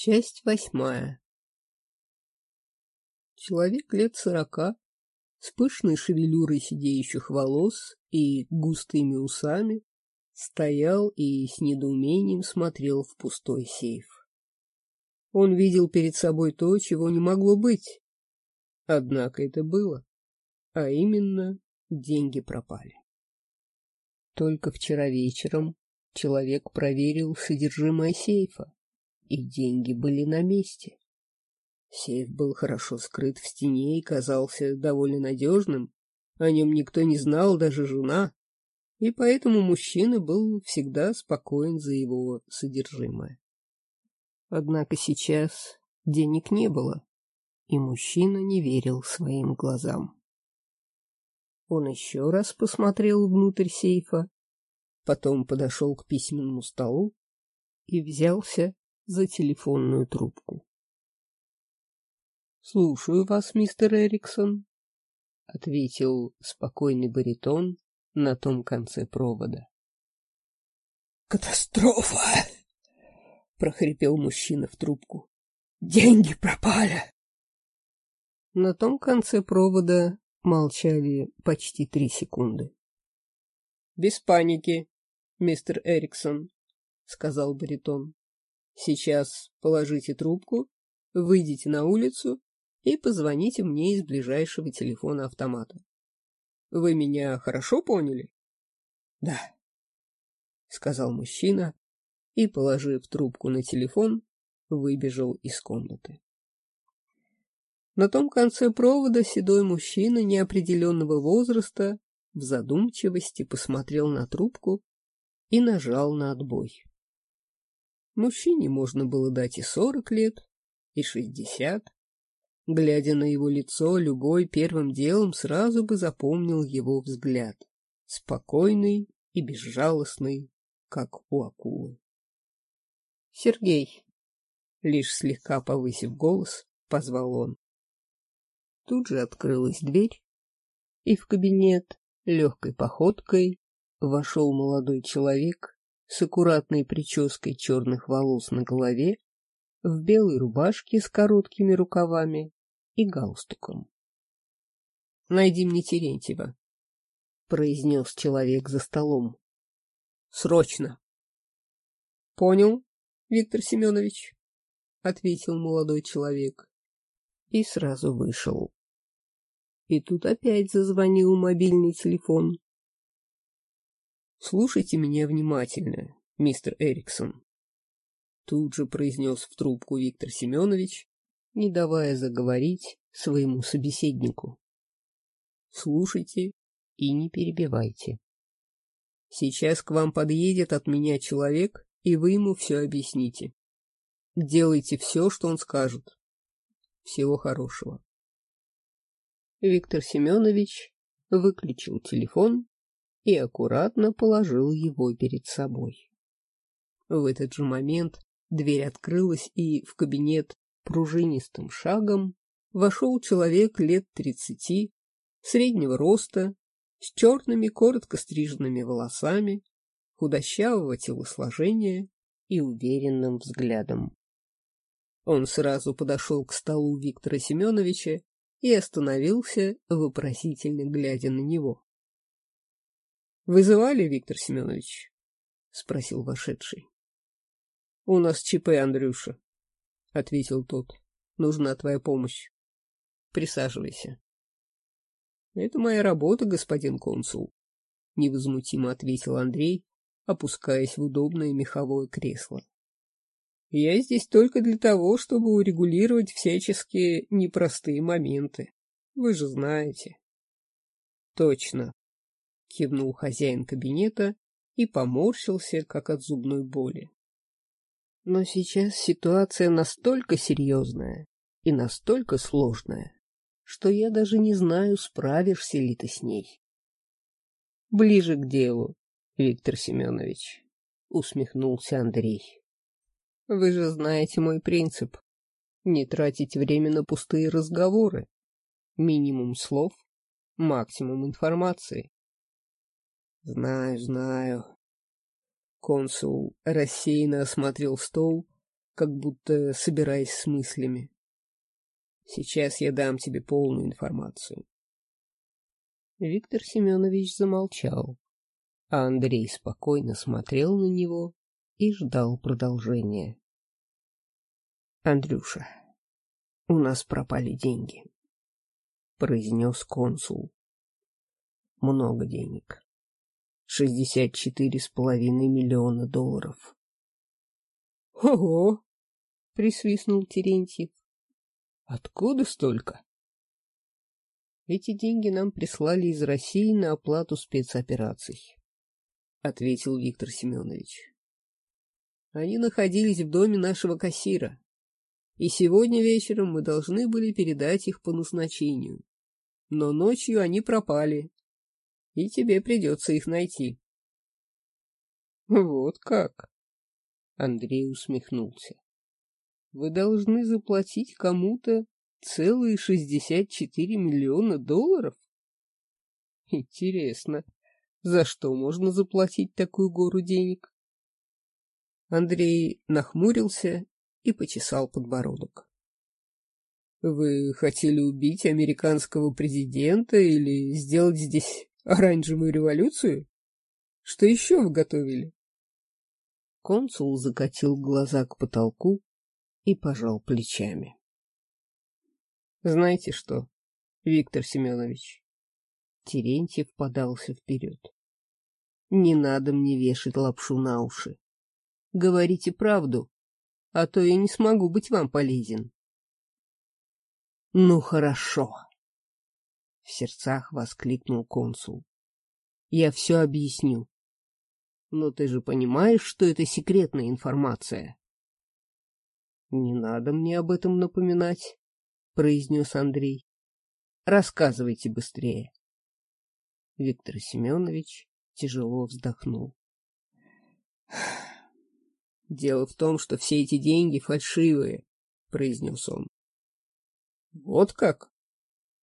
Часть восьмая. Человек лет сорока, с пышной шевелюрой сидеющих волос и густыми усами, стоял и с недоумением смотрел в пустой сейф. Он видел перед собой то, чего не могло быть. Однако это было, а именно деньги пропали. Только вчера вечером человек проверил содержимое сейфа и деньги были на месте. Сейф был хорошо скрыт в стене и казался довольно надежным, о нем никто не знал, даже жена, и поэтому мужчина был всегда спокоен за его содержимое. Однако сейчас денег не было, и мужчина не верил своим глазам. Он еще раз посмотрел внутрь сейфа, потом подошел к письменному столу и взялся за телефонную трубку. — Слушаю вас, мистер Эриксон, — ответил спокойный баритон на том конце провода. — Катастрофа! — прохрипел мужчина в трубку. — Деньги пропали! На том конце провода молчали почти три секунды. — Без паники, мистер Эриксон, — сказал баритон. Сейчас положите трубку, выйдите на улицу и позвоните мне из ближайшего телефона автомата. Вы меня хорошо поняли? — Да, — сказал мужчина и, положив трубку на телефон, выбежал из комнаты. На том конце провода седой мужчина неопределенного возраста в задумчивости посмотрел на трубку и нажал на отбой. Мужчине можно было дать и сорок лет, и шестьдесят. Глядя на его лицо, любой первым делом сразу бы запомнил его взгляд. Спокойный и безжалостный, как у акулы. — Сергей, — лишь слегка повысив голос, позвал он. Тут же открылась дверь, и в кабинет легкой походкой вошел молодой человек с аккуратной прической черных волос на голове, в белой рубашке с короткими рукавами и галстуком. — Найди мне Терентьева, — произнес человек за столом. — Срочно! — Понял, Виктор Семенович, — ответил молодой человек и сразу вышел. И тут опять зазвонил мобильный телефон. Слушайте меня внимательно, мистер Эриксон. Тут же произнес в трубку Виктор Семенович, не давая заговорить своему собеседнику. Слушайте и не перебивайте. Сейчас к вам подъедет от меня человек, и вы ему все объясните. Делайте все, что он скажет. Всего хорошего. Виктор Семенович выключил телефон и аккуратно положил его перед собой. В этот же момент дверь открылась, и в кабинет пружинистым шагом вошел человек лет тридцати, среднего роста, с черными коротко стриженными волосами, худощавого телосложения и уверенным взглядом. Он сразу подошел к столу Виктора Семеновича и остановился, вопросительно глядя на него. Вызывали, Виктор Семенович? — спросил вошедший. — У нас ЧП, Андрюша, — ответил тот. — Нужна твоя помощь. Присаживайся. — Это моя работа, господин консул, — невозмутимо ответил Андрей, опускаясь в удобное меховое кресло. — Я здесь только для того, чтобы урегулировать всяческие непростые моменты. Вы же знаете. — Точно, — кивнул хозяин кабинета и поморщился, как от зубной боли. Но сейчас ситуация настолько серьезная и настолько сложная, что я даже не знаю, справишься ли ты с ней. — Ближе к делу, Виктор Семенович, — усмехнулся Андрей. — Вы же знаете мой принцип — не тратить время на пустые разговоры. Минимум слов, максимум информации. Знаю, знаю. Консул рассеянно осмотрел стол, как будто собираясь с мыслями. Сейчас я дам тебе полную информацию. Виктор Семенович замолчал, а Андрей спокойно смотрел на него и ждал продолжения. — Андрюша, у нас пропали деньги, — произнес консул. — Много денег. Шестьдесят четыре с половиной миллиона долларов. — Ого! — присвистнул Терентьев. Откуда столько? Эти деньги нам прислали из России на оплату спецопераций, — ответил Виктор Семенович. Они находились в доме нашего кассира, и сегодня вечером мы должны были передать их по назначению. Но ночью они пропали, и тебе придется их найти. — Вот как? Андрей усмехнулся. Вы должны заплатить кому-то целые шестьдесят четыре миллиона долларов? Интересно, за что можно заплатить такую гору денег? Андрей нахмурился и почесал подбородок. Вы хотели убить американского президента или сделать здесь оранжевую революцию? Что еще вы готовили? Консул закатил глаза к потолку и пожал плечами. Знаете что, Виктор Семенович? Терентьев подался вперед. Не надо мне вешать лапшу на уши. Говорите правду, а то я не смогу быть вам полезен. Ну, хорошо. В сердцах воскликнул консул. Я все объясню. Но ты же понимаешь, что это секретная информация. — Не надо мне об этом напоминать, — произнес Андрей. — Рассказывайте быстрее. Виктор Семенович тяжело вздохнул. — Дело в том, что все эти деньги фальшивые, — произнес он. — Вот как? —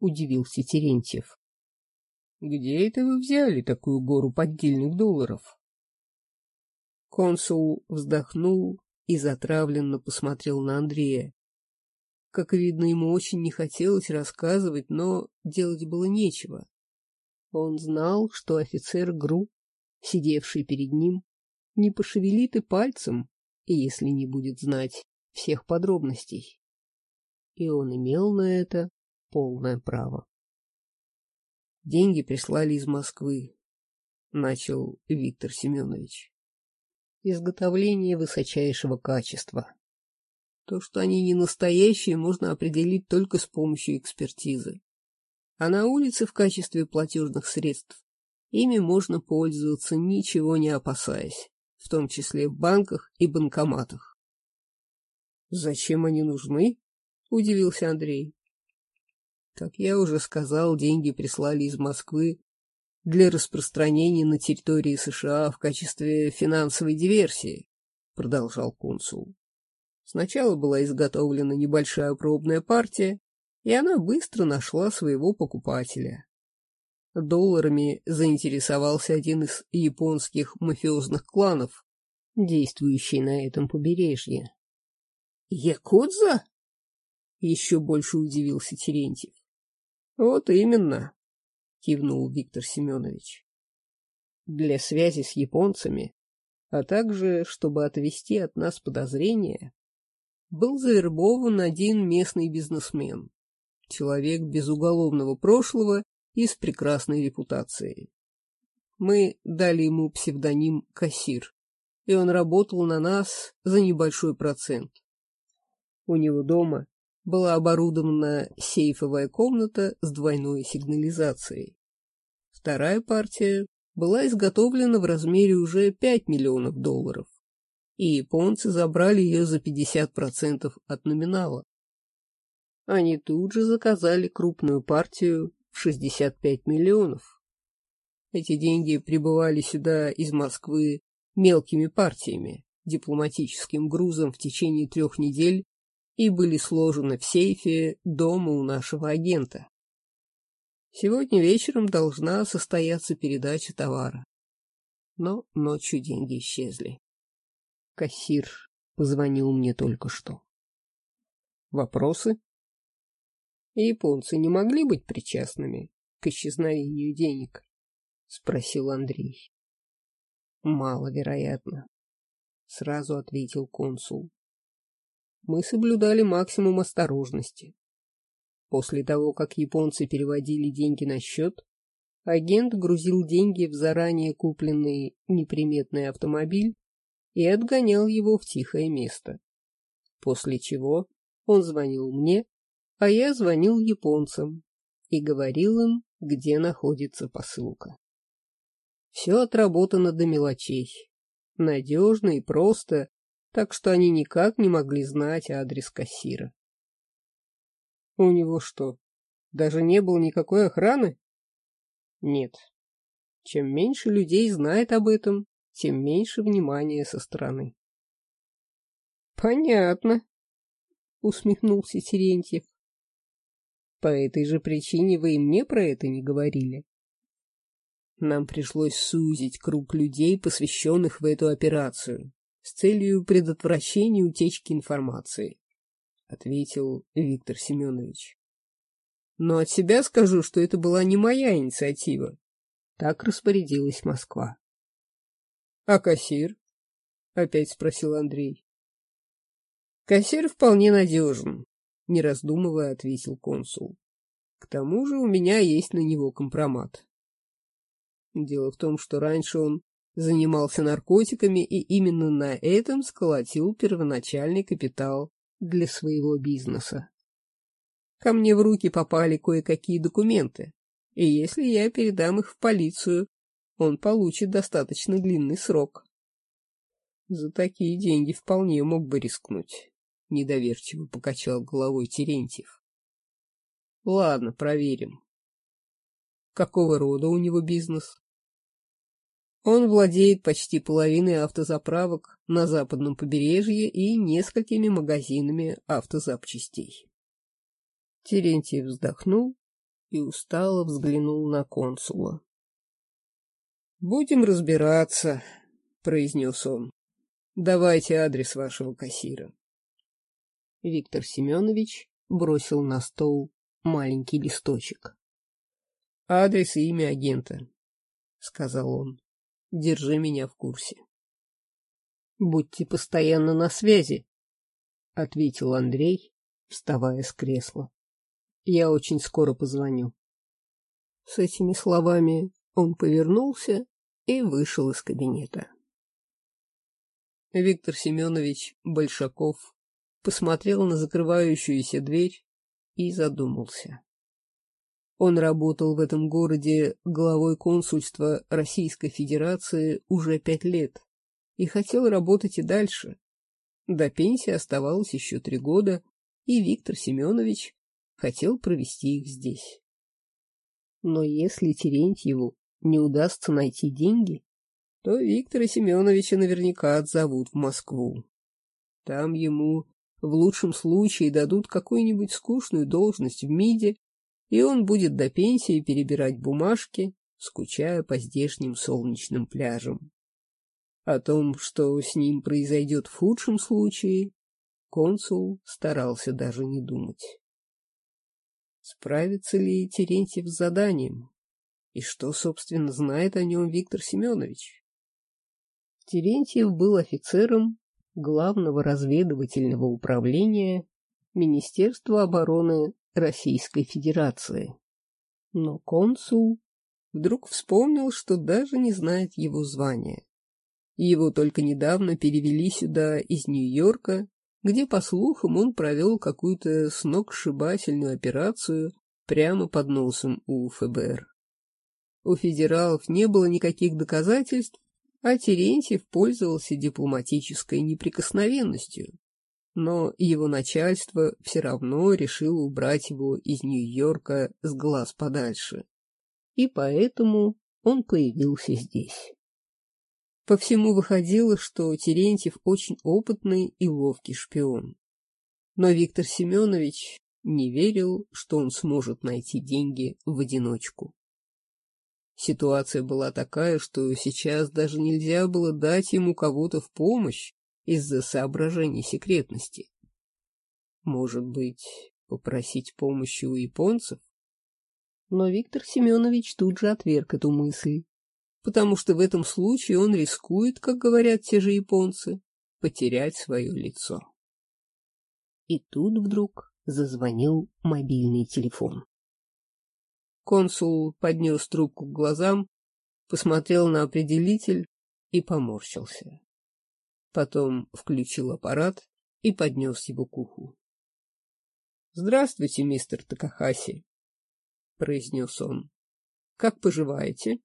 удивился Терентьев. — Где это вы взяли такую гору поддельных долларов? Консул вздохнул и затравленно посмотрел на Андрея. Как видно, ему очень не хотелось рассказывать, но делать было нечего. Он знал, что офицер ГРУ, сидевший перед ним, не пошевелит и пальцем, если не будет знать всех подробностей. И он имел на это полное право. Деньги прислали из Москвы, начал Виктор Семенович изготовление высочайшего качества. То, что они не настоящие, можно определить только с помощью экспертизы. А на улице в качестве платежных средств ими можно пользоваться, ничего не опасаясь, в том числе в банках и банкоматах. «Зачем они нужны?» — удивился Андрей. Как я уже сказал, деньги прислали из Москвы для распространения на территории США в качестве финансовой диверсии, продолжал консул. Сначала была изготовлена небольшая пробная партия, и она быстро нашла своего покупателя. Долларами заинтересовался один из японских мафиозных кланов, действующий на этом побережье. «Якудза?» — еще больше удивился Терентьев. «Вот именно. — кивнул Виктор Семенович. «Для связи с японцами, а также, чтобы отвести от нас подозрения, был завербован один местный бизнесмен, человек без уголовного прошлого и с прекрасной репутацией. Мы дали ему псевдоним «Кассир», и он работал на нас за небольшой процент. У него дома была оборудована сейфовая комната с двойной сигнализацией. Вторая партия была изготовлена в размере уже 5 миллионов долларов, и японцы забрали ее за 50% от номинала. Они тут же заказали крупную партию в 65 миллионов. Эти деньги прибывали сюда из Москвы мелкими партиями, дипломатическим грузом в течение трех недель и были сложены в сейфе дома у нашего агента. Сегодня вечером должна состояться передача товара. Но ночью деньги исчезли. Кассир позвонил мне только что. Вопросы? Японцы не могли быть причастными к исчезновению денег? Спросил Андрей. Маловероятно, сразу ответил консул. Мы соблюдали максимум осторожности. После того, как японцы переводили деньги на счет, агент грузил деньги в заранее купленный неприметный автомобиль и отгонял его в тихое место. После чего он звонил мне, а я звонил японцам и говорил им, где находится посылка. Все отработано до мелочей. Надежно и просто, так что они никак не могли знать адрес кассира. У него что, даже не было никакой охраны? Нет. Чем меньше людей знает об этом, тем меньше внимания со стороны. Понятно, усмехнулся Терентьев. По этой же причине вы и мне про это не говорили. Нам пришлось сузить круг людей, посвященных в эту операцию, с целью предотвращения утечки информации, — ответил Виктор Семенович. Но от себя скажу, что это была не моя инициатива. Так распорядилась Москва. — А кассир? — опять спросил Андрей. — Кассир вполне надежен, — не раздумывая ответил консул. — К тому же у меня есть на него компромат. Дело в том, что раньше он занимался наркотиками и именно на этом сколотил первоначальный капитал для своего бизнеса. Ко мне в руки попали кое-какие документы, и если я передам их в полицию, он получит достаточно длинный срок. За такие деньги вполне мог бы рискнуть, — недоверчиво покачал головой Терентьев. Ладно, проверим. Какого рода у него бизнес? Он владеет почти половиной автозаправок на западном побережье и несколькими магазинами автозапчастей. Терентьев вздохнул и устало взглянул на консула. — Будем разбираться, — произнес он. — Давайте адрес вашего кассира. Виктор Семенович бросил на стол маленький листочек. — Адрес и имя агента, — сказал он. — Держи меня в курсе. — Будьте постоянно на связи, — ответил Андрей, вставая с кресла. Я очень скоро позвоню. С этими словами он повернулся и вышел из кабинета. Виктор Семенович Большаков посмотрел на закрывающуюся дверь и задумался. Он работал в этом городе главой консульства Российской Федерации уже пять лет и хотел работать и дальше. До пенсии оставалось еще три года, и Виктор Семенович хотел провести их здесь. Но если Терентьеву не удастся найти деньги, то Виктора Семеновича наверняка отзовут в Москву. Там ему в лучшем случае дадут какую-нибудь скучную должность в МИДе, и он будет до пенсии перебирать бумажки, скучая по здешним солнечным пляжам. О том, что с ним произойдет в худшем случае, консул старался даже не думать. Справится ли Терентьев с заданием? И что, собственно, знает о нем Виктор Семенович? Терентьев был офицером Главного разведывательного управления Министерства обороны Российской Федерации. Но консул вдруг вспомнил, что даже не знает его звания. Его только недавно перевели сюда из Нью-Йорка где, по слухам, он провел какую-то сногсшибательную операцию прямо под носом у ФБР. У федералов не было никаких доказательств, а Терентьев пользовался дипломатической неприкосновенностью. Но его начальство все равно решило убрать его из Нью-Йорка с глаз подальше. И поэтому он появился здесь. По всему выходило, что Терентьев очень опытный и ловкий шпион. Но Виктор Семенович не верил, что он сможет найти деньги в одиночку. Ситуация была такая, что сейчас даже нельзя было дать ему кого-то в помощь, из-за соображений секретности. Может быть, попросить помощи у японцев? Но Виктор Семенович тут же отверг эту мысль, потому что в этом случае он рискует, как говорят те же японцы, потерять свое лицо. И тут вдруг зазвонил мобильный телефон. Консул поднес трубку к глазам, посмотрел на определитель и поморщился. Потом включил аппарат и поднес его к уху. — Здравствуйте, мистер Такахаси, — произнес он. — Как поживаете?